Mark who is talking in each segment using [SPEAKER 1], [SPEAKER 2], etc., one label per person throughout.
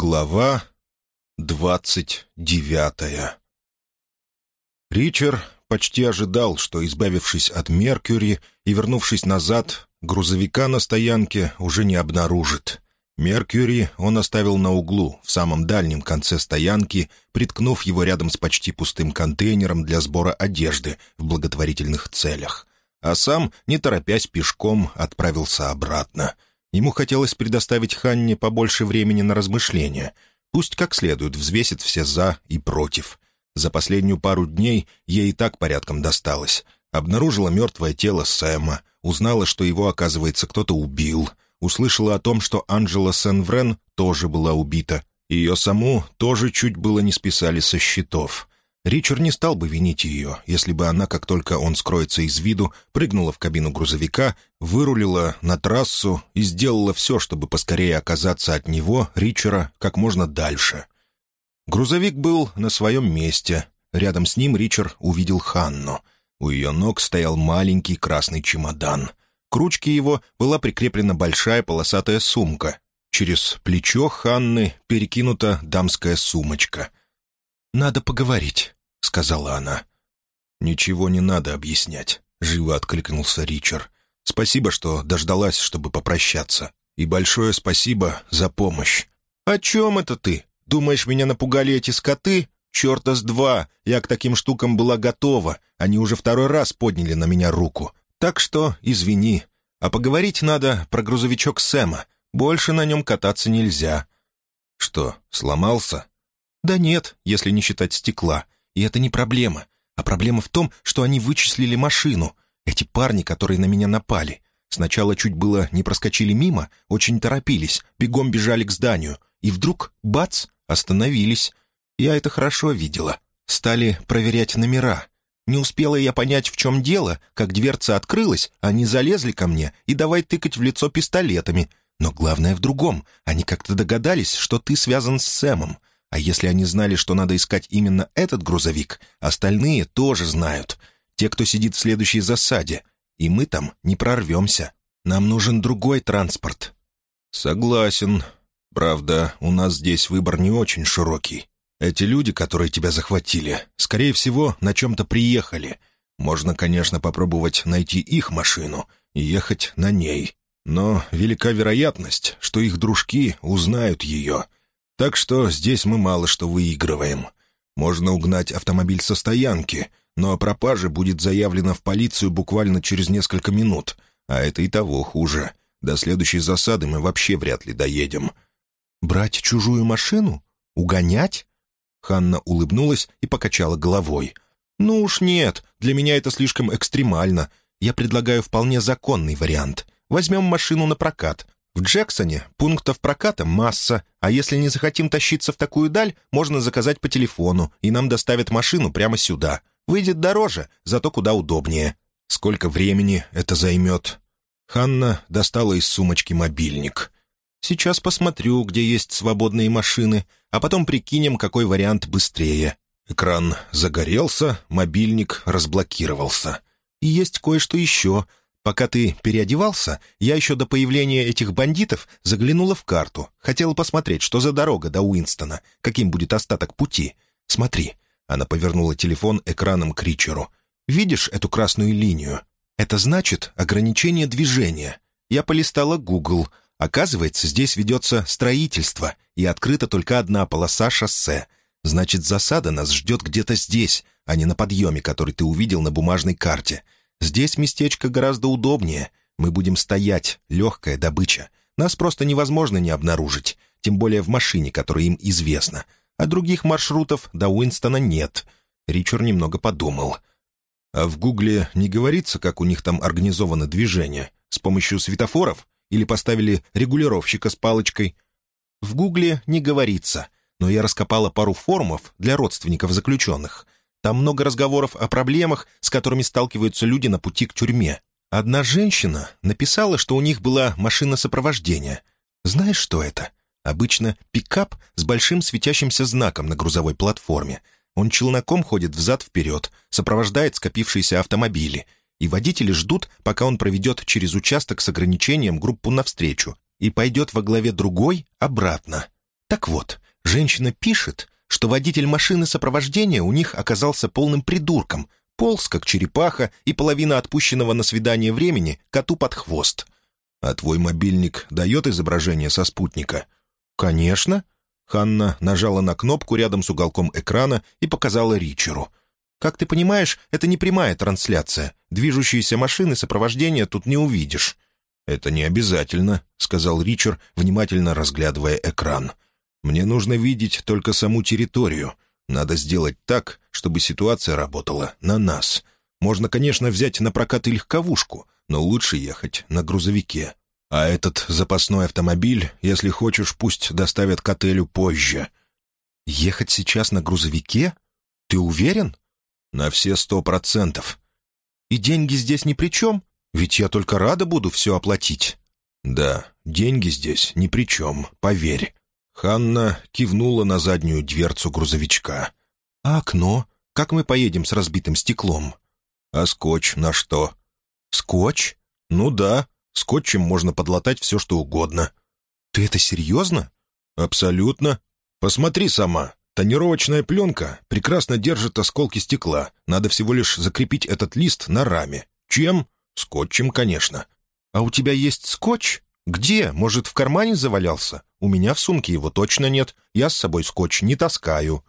[SPEAKER 1] Глава двадцать девятая Ричард почти ожидал, что, избавившись от Меркьюри и вернувшись назад, грузовика на стоянке уже не обнаружит. Меркьюри он оставил на углу, в самом дальнем конце стоянки, приткнув его рядом с почти пустым контейнером для сбора одежды в благотворительных целях. А сам, не торопясь пешком, отправился обратно — Ему хотелось предоставить Ханне побольше времени на размышления. Пусть как следует взвесит все «за» и «против». За последнюю пару дней ей и так порядком досталось. Обнаружила мертвое тело Сэма, узнала, что его, оказывается, кто-то убил, услышала о том, что Анджела Сен-Врен тоже была убита. Ее саму тоже чуть было не списали со счетов. Ричард не стал бы винить ее, если бы она, как только он скроется из виду, прыгнула в кабину грузовика, вырулила на трассу и сделала все, чтобы поскорее оказаться от него, Ричера, как можно дальше. Грузовик был на своем месте. Рядом с ним Ричард увидел Ханну. У ее ног стоял маленький красный чемодан. К ручке его была прикреплена большая полосатая сумка. Через плечо Ханны перекинута дамская сумочка. «Надо поговорить», — сказала она. «Ничего не надо объяснять», — живо откликнулся Ричард. «Спасибо, что дождалась, чтобы попрощаться. И большое спасибо за помощь». «О чем это ты? Думаешь, меня напугали эти скоты? Черта с два! Я к таким штукам была готова. Они уже второй раз подняли на меня руку. Так что извини. А поговорить надо про грузовичок Сэма. Больше на нем кататься нельзя». «Что, сломался?» «Да нет, если не считать стекла. И это не проблема. А проблема в том, что они вычислили машину. Эти парни, которые на меня напали. Сначала чуть было не проскочили мимо, очень торопились, бегом бежали к зданию. И вдруг, бац, остановились. Я это хорошо видела. Стали проверять номера. Не успела я понять, в чем дело, как дверца открылась, они залезли ко мне и давай тыкать в лицо пистолетами. Но главное в другом. Они как-то догадались, что ты связан с Сэмом. А если они знали, что надо искать именно этот грузовик, остальные тоже знают. Те, кто сидит в следующей засаде. И мы там не прорвемся. Нам нужен другой транспорт». «Согласен. Правда, у нас здесь выбор не очень широкий. Эти люди, которые тебя захватили, скорее всего, на чем-то приехали. Можно, конечно, попробовать найти их машину и ехать на ней. Но велика вероятность, что их дружки узнают ее» Так что здесь мы мало что выигрываем. Можно угнать автомобиль со стоянки, но о пропаже будет заявлено в полицию буквально через несколько минут, а это и того хуже. До следующей засады мы вообще вряд ли доедем. «Брать чужую машину? Угонять?» Ханна улыбнулась и покачала головой. «Ну уж нет, для меня это слишком экстремально. Я предлагаю вполне законный вариант. Возьмем машину на прокат, в Джексоне пунктов проката масса, а если не захотим тащиться в такую даль, можно заказать по телефону, и нам доставят машину прямо сюда. Выйдет дороже, зато куда удобнее. Сколько времени это займет?» Ханна достала из сумочки мобильник. «Сейчас посмотрю, где есть свободные машины, а потом прикинем, какой вариант быстрее». Экран загорелся, мобильник разблокировался. «И есть кое-что еще. Пока ты переодевался, я еще до появления этих бандитов заглянула в карту. Хотела посмотреть, что за дорога до Уинстона, каким будет остаток пути. Смотри». Она повернула телефон экраном к Ричеру. «Видишь эту красную линию? Это значит ограничение движения. Я полистала Google. Оказывается, здесь ведется строительство, и открыта только одна полоса шоссе. Значит, засада нас ждет где-то здесь, а не на подъеме, который ты увидел на бумажной карте. Здесь местечко гораздо удобнее. Мы будем стоять, легкая добыча. Нас просто невозможно не обнаружить, тем более в машине, которая им известна. А других маршрутов до Уинстона нет. Ричард немного подумал. А в Гугле не говорится, как у них там организовано движение? С помощью светофоров? Или поставили регулировщика с палочкой? В Гугле не говорится, но я раскопала пару форумов для родственников заключенных — там много разговоров о проблемах, с которыми сталкиваются люди на пути к тюрьме. Одна женщина написала, что у них была машина сопровождения. Знаешь, что это? Обычно пикап с большим светящимся знаком на грузовой платформе. Он челноком ходит взад-вперед, сопровождает скопившиеся автомобили. И водители ждут, пока он проведет через участок с ограничением группу навстречу и пойдет во главе другой обратно.
[SPEAKER 2] Так вот, женщина пишет, что водитель машины сопровождения у них оказался полным придурком, полз как черепаха и половина отпущенного на свидание времени коту под хвост.
[SPEAKER 1] «А твой мобильник дает изображение со спутника?»
[SPEAKER 2] «Конечно».
[SPEAKER 1] Ханна нажала на кнопку рядом с уголком экрана и показала Ричеру.
[SPEAKER 2] «Как ты понимаешь, это не прямая трансляция. Движущиеся машины сопровождения тут не увидишь».
[SPEAKER 1] «Это не обязательно», — сказал Ричард, внимательно разглядывая экран. «Мне нужно видеть только саму территорию. Надо сделать так, чтобы ситуация работала на нас. Можно, конечно, взять на прокат и легковушку, но лучше ехать на грузовике. А этот запасной автомобиль, если хочешь, пусть доставят к отелю позже».
[SPEAKER 2] «Ехать сейчас на грузовике? Ты уверен?»
[SPEAKER 1] «На все сто процентов».
[SPEAKER 2] «И деньги здесь ни при чем? Ведь я только рада буду все оплатить».
[SPEAKER 1] «Да, деньги здесь ни при чем, поверь». Ханна кивнула на заднюю дверцу грузовичка.
[SPEAKER 2] «А окно? Как мы поедем с разбитым стеклом?»
[SPEAKER 1] «А скотч на что?»
[SPEAKER 2] «Скотч?»
[SPEAKER 1] «Ну да, скотчем можно подлатать все, что угодно».
[SPEAKER 2] «Ты это серьезно?»
[SPEAKER 1] «Абсолютно. Посмотри сама. Тонировочная пленка прекрасно держит осколки стекла. Надо всего лишь закрепить этот лист на раме. Чем? Скотчем, конечно».
[SPEAKER 2] «А у тебя есть скотч? Где? Может, в кармане завалялся? У меня в сумке его точно нет. Я с собой скотч не таскаю».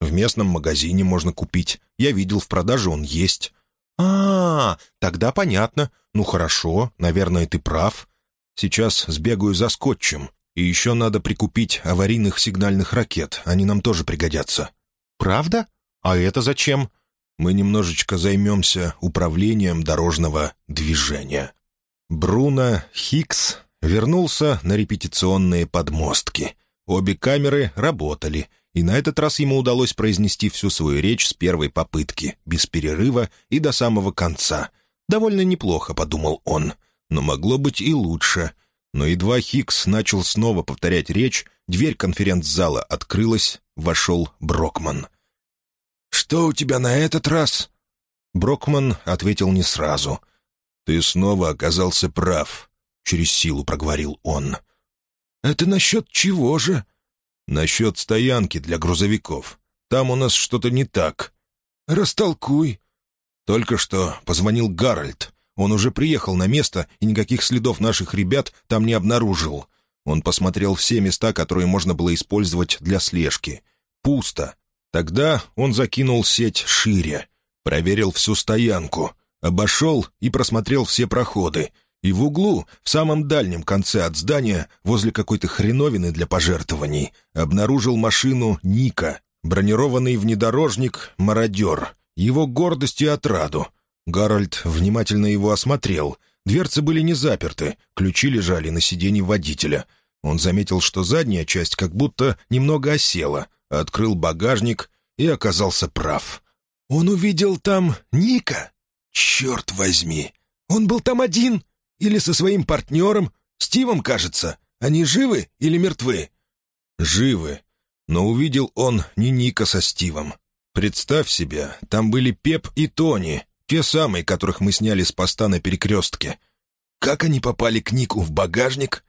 [SPEAKER 1] «В местном магазине можно купить. Я видел, в продаже он есть».
[SPEAKER 2] «А, -а тогда понятно. Ну хорошо, наверное, ты прав.
[SPEAKER 1] Сейчас сбегаю за скотчем. И еще надо прикупить аварийных сигнальных ракет. Они нам тоже пригодятся».
[SPEAKER 2] «Правда? А это зачем?»
[SPEAKER 1] «Мы немножечко займемся управлением дорожного движения». Бруно Хикс вернулся на репетиционные подмостки. Обе камеры работали, и на этот раз ему удалось произнести всю свою речь с первой попытки, без перерыва и до самого конца. «Довольно неплохо», — подумал он, — «но могло быть и лучше». Но едва Хикс начал снова повторять речь, дверь конференц-зала открылась, вошел Брокман. «Что у тебя на этот раз?» Брокман ответил не сразу. «Ты снова оказался прав», — через силу проговорил он. «Это насчет чего же?» «Насчет стоянки для грузовиков. Там у нас что-то не так». «Растолкуй». «Только что позвонил Гарольд. Он уже приехал на место и никаких следов наших ребят там не обнаружил. Он посмотрел все места, которые можно было использовать для слежки. Пусто. Тогда он закинул сеть шире, проверил всю стоянку, обошел и просмотрел все проходы. И в углу, в самом дальнем конце от здания, возле какой-то хреновины для пожертвований, обнаружил машину Ника, бронированный внедорожник «Мародер», его гордость и отраду. Гарольд внимательно его осмотрел. Дверцы были не заперты, ключи лежали на сиденье водителя. Он заметил, что задняя часть как будто немного осела, открыл багажник и оказался прав. «Он увидел там Ника? Черт возьми! Он был там один!» Или со своим партнером? Стивом, кажется. Они живы или мертвы?» «Живы. Но увидел он не Ника со Стивом. Представь себе, там были Пеп и Тони, те самые, которых мы сняли с поста на перекрестке. Как они попали к Нику в багажник?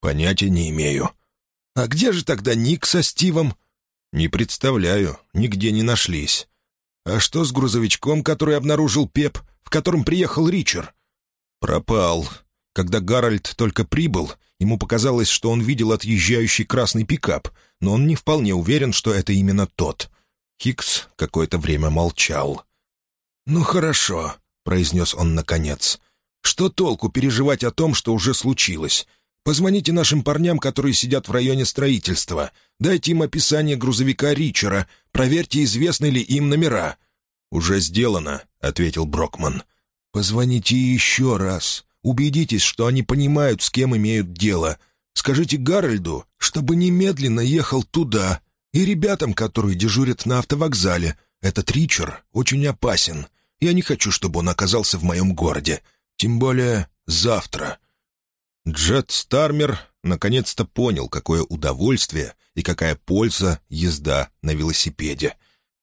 [SPEAKER 1] Понятия не имею. А где же тогда Ник со Стивом? Не представляю, нигде не нашлись. А что с грузовичком, который обнаружил Пеп, в котором приехал Ричард? «Пропал. Когда Гарольд только прибыл, ему показалось, что он видел отъезжающий красный пикап, но он не вполне уверен, что это именно тот». Хикс какое-то время молчал. «Ну хорошо», — произнес он наконец. «Что толку переживать о том, что уже случилось? Позвоните нашим парням, которые сидят в районе строительства. Дайте им описание грузовика Ричера. Проверьте, известны ли им номера». «Уже сделано», — ответил Брокман. «Позвоните еще раз. Убедитесь, что они понимают, с кем имеют дело. Скажите Гарольду, чтобы немедленно ехал туда. И ребятам, которые дежурят на автовокзале. Этот Ричард очень опасен. Я не хочу, чтобы он оказался в моем городе. Тем более завтра». Джет Стармер наконец-то понял, какое удовольствие и какая польза езда на велосипеде.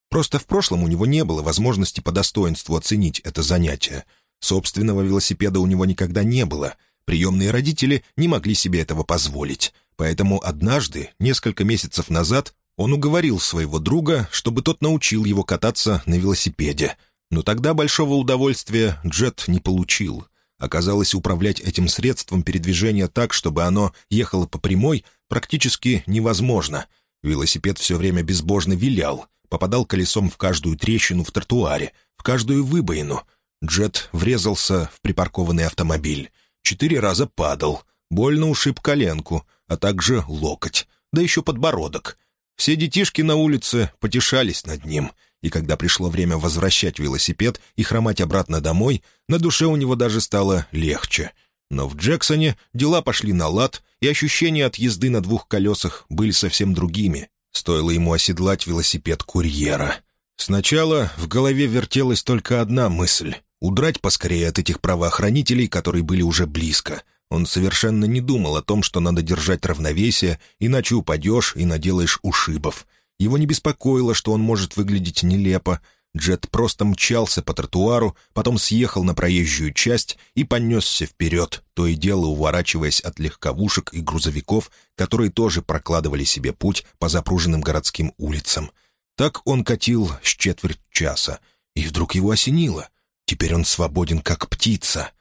[SPEAKER 1] Просто в прошлом у него не было возможности по достоинству оценить это занятие — Собственного велосипеда у него никогда не было. Приемные родители не могли себе этого позволить. Поэтому однажды, несколько месяцев назад, он уговорил своего друга, чтобы тот научил его кататься на велосипеде. Но тогда большого удовольствия Джет не получил. Оказалось, управлять этим средством передвижения так, чтобы оно ехало по прямой, практически невозможно. Велосипед все время безбожно вилял, попадал колесом в каждую трещину в тротуаре, в каждую выбоину. Джет врезался в припаркованный автомобиль. Четыре раза падал, больно ушиб коленку, а также локоть, да еще подбородок. Все детишки на улице потешались над ним — и когда пришло время возвращать велосипед и хромать обратно домой, на душе у него даже стало легче. Но в Джексоне дела пошли на лад, и ощущения от езды на двух колесах были совсем другими. Стоило ему оседлать велосипед курьера. Сначала в голове вертелась только одна мысль — удрать поскорее от этих правоохранителей, которые были уже близко. Он совершенно не думал о том, что надо держать равновесие, иначе упадешь и наделаешь ушибов — его не беспокоило, что он может выглядеть нелепо. Джет просто мчался по тротуару, потом съехал на проезжую часть и понесся вперед, то и дело уворачиваясь от легковушек и грузовиков, которые тоже прокладывали себе путь по запруженным городским улицам. Так он катил с четверть часа, и вдруг его осенило. Теперь он свободен, как птица.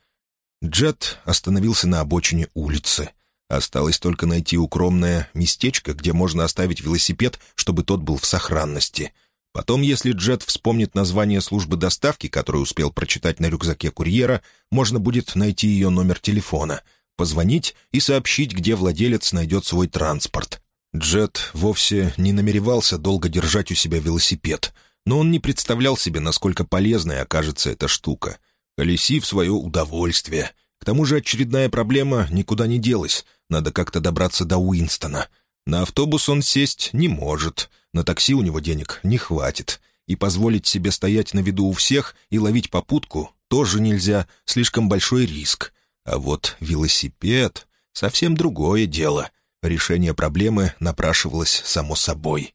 [SPEAKER 1] Джет остановился на обочине улицы. Осталось только найти укромное местечко, где можно оставить велосипед, чтобы тот был в сохранности. Потом, если Джет вспомнит название службы доставки, которую успел прочитать на рюкзаке курьера, можно будет найти ее номер телефона, позвонить и сообщить, где владелец найдет свой транспорт. Джет вовсе не намеревался долго держать у себя велосипед, но он не представлял себе, насколько полезной окажется эта штука. Колеси в свое удовольствие. К тому же очередная проблема никуда не делась — надо как-то добраться до Уинстона. На автобус он сесть не может, на такси у него денег не хватит. И позволить себе стоять на виду у всех и ловить попутку тоже нельзя, слишком большой риск. А вот велосипед — совсем другое дело. Решение проблемы напрашивалось само собой.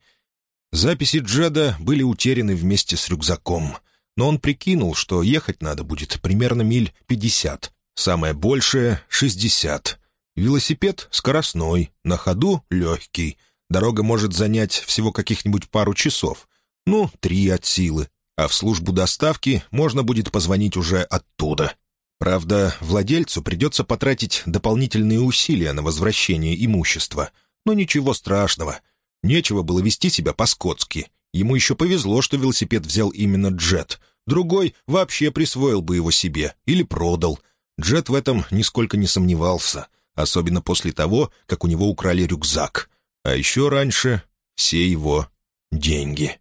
[SPEAKER 1] Записи Джеда были утеряны вместе с рюкзаком, но он прикинул, что ехать надо будет примерно миль пятьдесят, самое большее — шестьдесят. Велосипед скоростной, на ходу легкий. Дорога может занять всего каких-нибудь пару часов. Ну, три от силы. А в службу доставки можно будет позвонить уже оттуда. Правда, владельцу придется потратить дополнительные усилия на возвращение имущества. Но ничего страшного. Нечего было вести себя по-скотски. Ему еще повезло, что велосипед взял именно Джет. Другой вообще присвоил бы его себе или продал. Джет в этом нисколько не сомневался — особенно после того, как у него украли рюкзак, а еще раньше все его деньги.